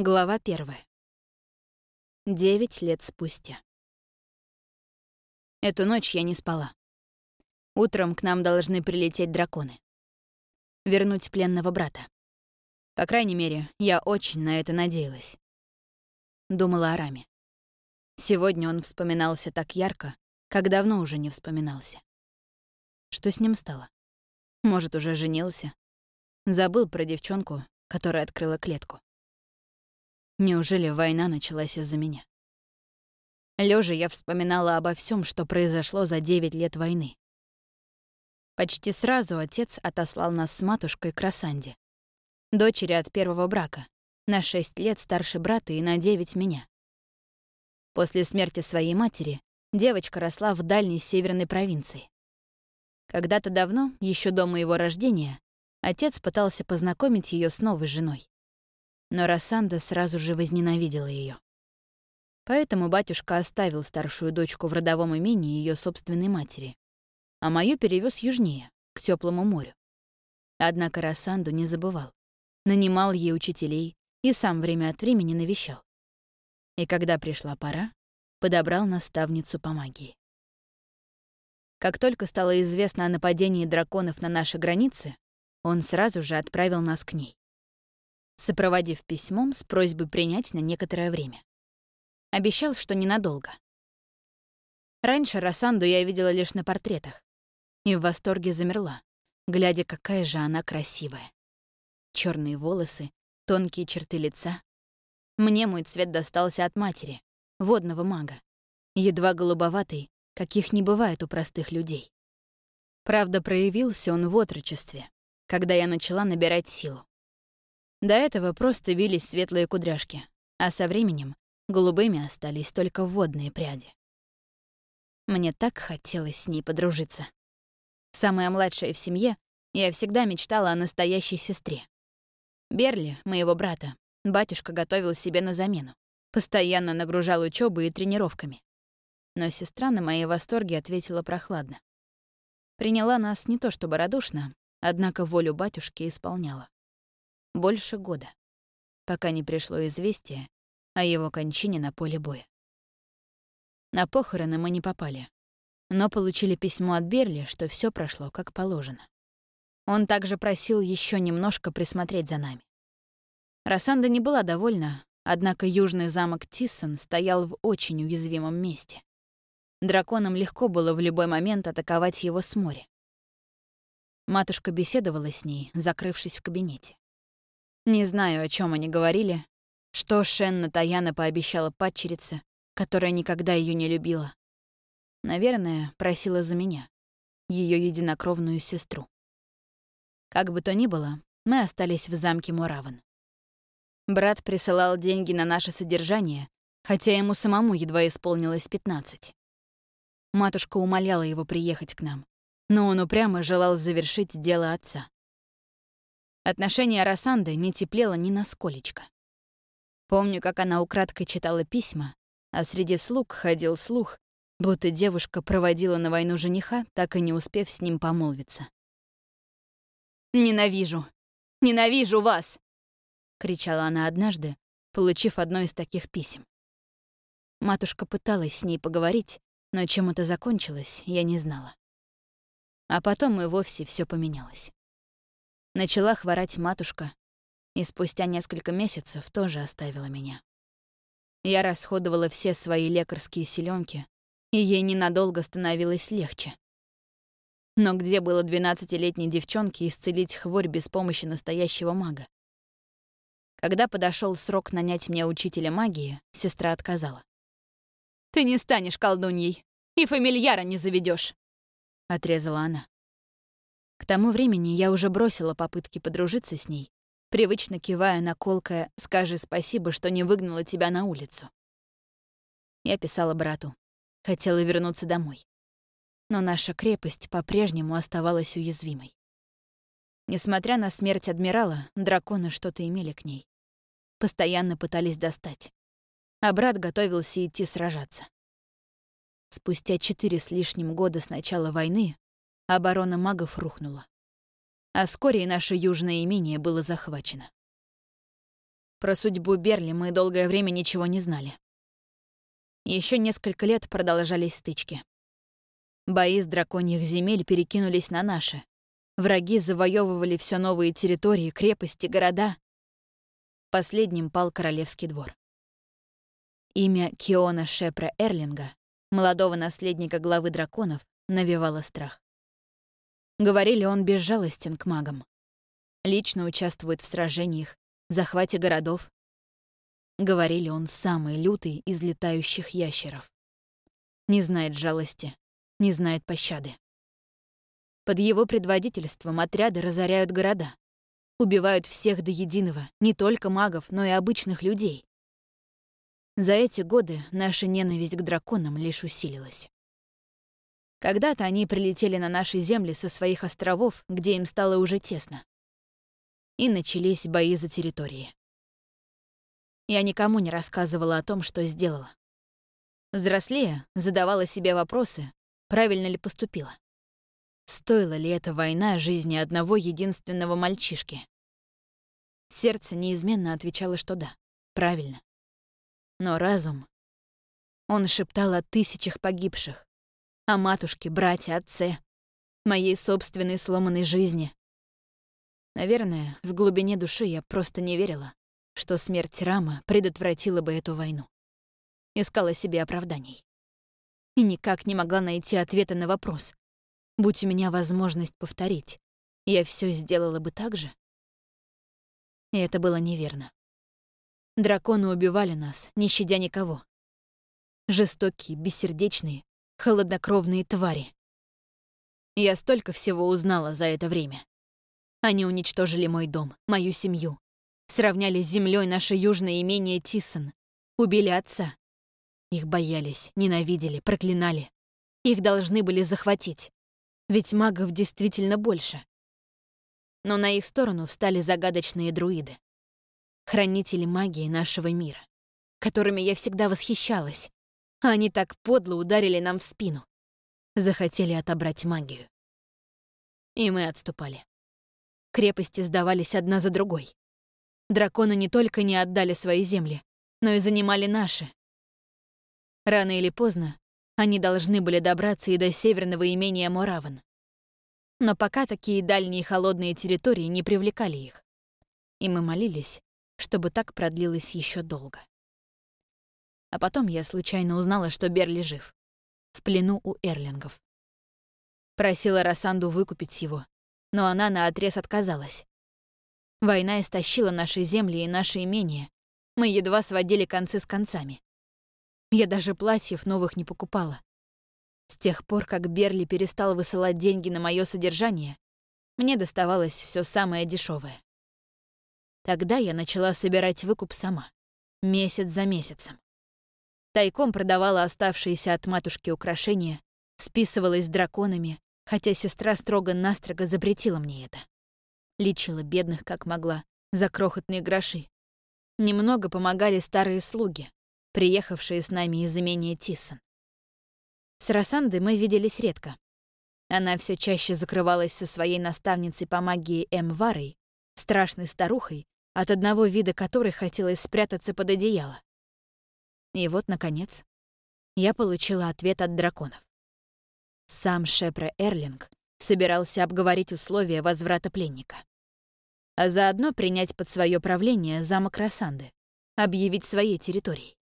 Глава первая. Девять лет спустя. Эту ночь я не спала. Утром к нам должны прилететь драконы. Вернуть пленного брата. По крайней мере, я очень на это надеялась. Думала о Раме. Сегодня он вспоминался так ярко, как давно уже не вспоминался. Что с ним стало? Может, уже женился? Забыл про девчонку, которая открыла клетку. Неужели война началась из-за меня? Лежа я вспоминала обо всем, что произошло за 9 лет войны. Почти сразу отец отослал нас с матушкой к Рассанде, дочери от первого брака, на 6 лет старше брата и на 9 меня. После смерти своей матери девочка росла в дальней северной провинции. Когда-то давно, еще до моего рождения, отец пытался познакомить ее с новой женой но Рассанда сразу же возненавидела ее. Поэтому батюшка оставил старшую дочку в родовом имении ее собственной матери, а мою перевез южнее, к теплому морю. Однако Рассанду не забывал, нанимал ей учителей и сам время от времени навещал. И когда пришла пора, подобрал наставницу по магии. Как только стало известно о нападении драконов на наши границы, он сразу же отправил нас к ней сопроводив письмом с просьбой принять на некоторое время. Обещал, что ненадолго. Раньше Рассанду я видела лишь на портретах и в восторге замерла, глядя, какая же она красивая. Черные волосы, тонкие черты лица. Мне мой цвет достался от матери, водного мага, едва голубоватый, каких не бывает у простых людей. Правда, проявился он в отрочестве, когда я начала набирать силу. До этого просто вились светлые кудряшки, а со временем голубыми остались только водные пряди. Мне так хотелось с ней подружиться. Самая младшая в семье, я всегда мечтала о настоящей сестре. Берли, моего брата, батюшка готовил себе на замену. Постоянно нагружал учебой и тренировками. Но сестра на мои восторги ответила прохладно. Приняла нас не то чтобы радушно, однако волю батюшки исполняла больше года, пока не пришло известие о его кончине на поле боя. На похороны мы не попали, но получили письмо от Берли, что все прошло как положено. Он также просил еще немножко присмотреть за нами. Рассанда не была довольна, однако южный замок Тиссон стоял в очень уязвимом месте. Драконам легко было в любой момент атаковать его с моря. Матушка беседовала с ней, закрывшись в кабинете. Не знаю, о чем они говорили, что Шенна Таяна пообещала падчерице, которая никогда ее не любила. Наверное, просила за меня, ее единокровную сестру. Как бы то ни было, мы остались в замке Мураван. Брат присылал деньги на наше содержание, хотя ему самому едва исполнилось 15. Матушка умоляла его приехать к нам, но он упрямо желал завершить дело отца. Отношение Рассанды не теплело ни на сколечко. Помню, как она украдкой читала письма, а среди слуг ходил слух, будто девушка проводила на войну жениха, так и не успев с ним помолвиться. «Ненавижу! Ненавижу вас!» — кричала она однажды, получив одно из таких писем. Матушка пыталась с ней поговорить, но чем это закончилось, я не знала. А потом и вовсе все поменялось. Начала хворать матушка, и спустя несколько месяцев тоже оставила меня. Я расходовала все свои лекарские силёнки, и ей ненадолго становилось легче. Но где было 12-летней девчонке исцелить хворь без помощи настоящего мага? Когда подошел срок нанять мне учителя магии, сестра отказала. «Ты не станешь колдуньей, и фамильяра не заведешь, отрезала она. К тому времени я уже бросила попытки подружиться с ней, привычно кивая на колкое «скажи спасибо, что не выгнала тебя на улицу». Я писала брату. Хотела вернуться домой. Но наша крепость по-прежнему оставалась уязвимой. Несмотря на смерть адмирала, драконы что-то имели к ней. Постоянно пытались достать. А брат готовился идти сражаться. Спустя четыре с лишним года с начала войны оборона магов рухнула. А вскоре и наше южное имение было захвачено. Про судьбу Берли мы долгое время ничего не знали. Еще несколько лет продолжались стычки. Бои с драконьих земель перекинулись на наши. Враги завоевывали все новые территории, крепости, города. Последним пал Королевский двор. Имя Киона Шепра Эрлинга, молодого наследника главы драконов, навевало страх. Говорили, он безжалостен к магам. Лично участвует в сражениях, захвате городов. Говорили, он самый лютый из летающих ящеров. Не знает жалости, не знает пощады. Под его предводительством отряды разоряют города. Убивают всех до единого, не только магов, но и обычных людей. За эти годы наша ненависть к драконам лишь усилилась. Когда-то они прилетели на наши земли со своих островов, где им стало уже тесно. И начались бои за территории. Я никому не рассказывала о том, что сделала. Взрослея, задавала себе вопросы, правильно ли поступила. Стоила ли эта война жизни одного единственного мальчишки? Сердце неизменно отвечало, что да, правильно. Но разум... Он шептал о тысячах погибших, о матушке, брате, отце, моей собственной сломанной жизни. Наверное, в глубине души я просто не верила, что смерть Рама предотвратила бы эту войну. Искала себе оправданий. И никак не могла найти ответа на вопрос. Будь у меня возможность повторить, я все сделала бы так же? И это было неверно. Драконы убивали нас, не щадя никого. Жестокие, бессердечные, холоднокровные твари. Я столько всего узнала за это время. Они уничтожили мой дом, мою семью, сравняли с землей наше южное имение Тисон, убили отца. Их боялись, ненавидели, проклинали. Их должны были захватить. Ведь магов действительно больше. Но на их сторону встали загадочные друиды хранители магии нашего мира, которыми я всегда восхищалась, они так подло ударили нам в спину. Захотели отобрать магию. И мы отступали. Крепости сдавались одна за другой. Драконы не только не отдали свои земли, но и занимали наши. Рано или поздно они должны были добраться и до северного имения Мораван. Но пока такие дальние холодные территории не привлекали их. И мы молились, чтобы так продлилось еще долго. А потом я случайно узнала, что Берли жив. В плену у эрлингов. Просила Рассанду выкупить его, но она наотрез отказалась. Война истощила наши земли и наши имения. Мы едва сводили концы с концами. Я даже платьев новых не покупала. С тех пор, как Берли перестал высылать деньги на мое содержание, мне доставалось все самое дешевое. Тогда я начала собирать выкуп сама, месяц за месяцем. Тайком продавала оставшиеся от матушки украшения, списывалась с драконами, хотя сестра строго-настрого запретила мне это. Лечила бедных как могла, за крохотные гроши. Немного помогали старые слуги, приехавшие с нами из имения Тиссон. С Рассандой мы виделись редко. Она все чаще закрывалась со своей наставницей по магии М. Варой, страшной старухой, от одного вида которой хотелось спрятаться под одеяло. И вот, наконец, я получила ответ от драконов. Сам Шепре Эрлинг собирался обговорить условия возврата пленника. А заодно принять под свое правление замок Рассанды, объявить своей территорией,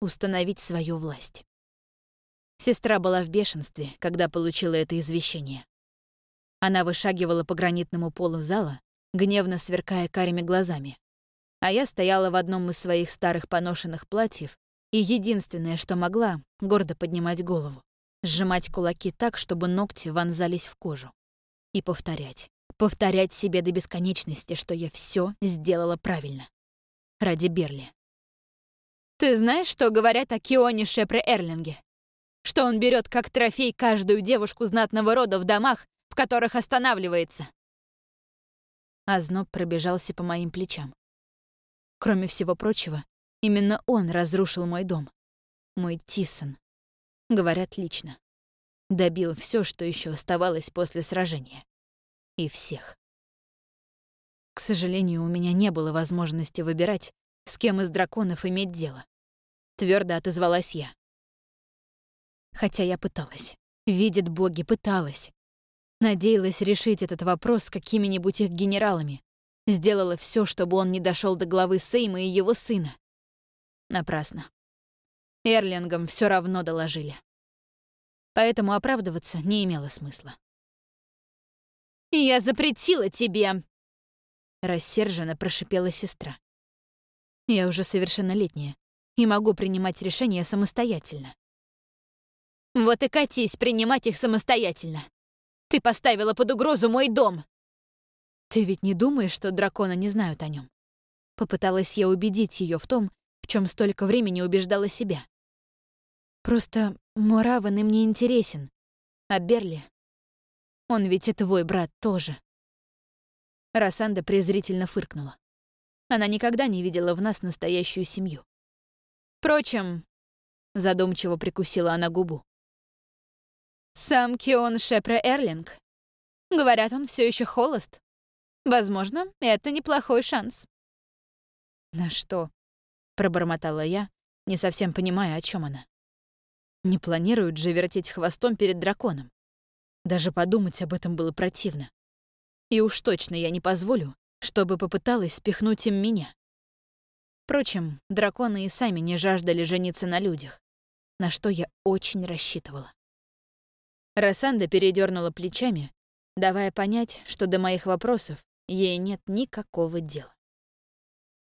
установить свою власть. Сестра была в бешенстве, когда получила это извещение. Она вышагивала по гранитному полу зала, гневно сверкая карими глазами. А я стояла в одном из своих старых поношенных платьев и единственное, что могла, гордо поднимать голову, сжимать кулаки так, чтобы ногти вонзались в кожу. И повторять. Повторять себе до бесконечности, что я все сделала правильно. Ради Берли. «Ты знаешь, что говорят о Кионе Шепре Эрлинге? Что он берет как трофей каждую девушку знатного рода в домах, в которых останавливается?» а зноб пробежался по моим плечам. Кроме всего прочего, именно он разрушил мой дом. Мой Тисон. Говорят лично. Добил все, что еще оставалось после сражения. И всех. К сожалению, у меня не было возможности выбирать, с кем из драконов иметь дело. Твердо отозвалась я. Хотя я пыталась. Видит боги, пыталась. Надеялась решить этот вопрос с какими-нибудь их генералами. Сделала все, чтобы он не дошел до главы Сейма и его сына. Напрасно. Эрлингам все равно доложили. Поэтому оправдываться не имело смысла. «Я запретила тебе!» Рассерженно прошипела сестра. «Я уже совершеннолетняя и могу принимать решения самостоятельно». «Вот и катись принимать их самостоятельно!» Ты поставила под угрозу мой дом!» «Ты ведь не думаешь, что драконы не знают о нем? Попыталась я убедить ее в том, чем столько времени убеждала себя. «Просто Мураван им не интересен, а Берли... Он ведь и твой брат тоже». Рассанда презрительно фыркнула. Она никогда не видела в нас настоящую семью. Впрочем, задумчиво прикусила она губу. Сам Кион Шепре Эрлинг. Говорят, он все еще холост. Возможно, это неплохой шанс. На что? Пробормотала я, не совсем понимая, о чем она. Не планируют же вертеть хвостом перед драконом. Даже подумать об этом было противно. И уж точно я не позволю, чтобы попыталась спихнуть им меня. Впрочем, драконы и сами не жаждали жениться на людях, на что я очень рассчитывала. Рассанда передернула плечами, давая понять, что до моих вопросов ей нет никакого дела.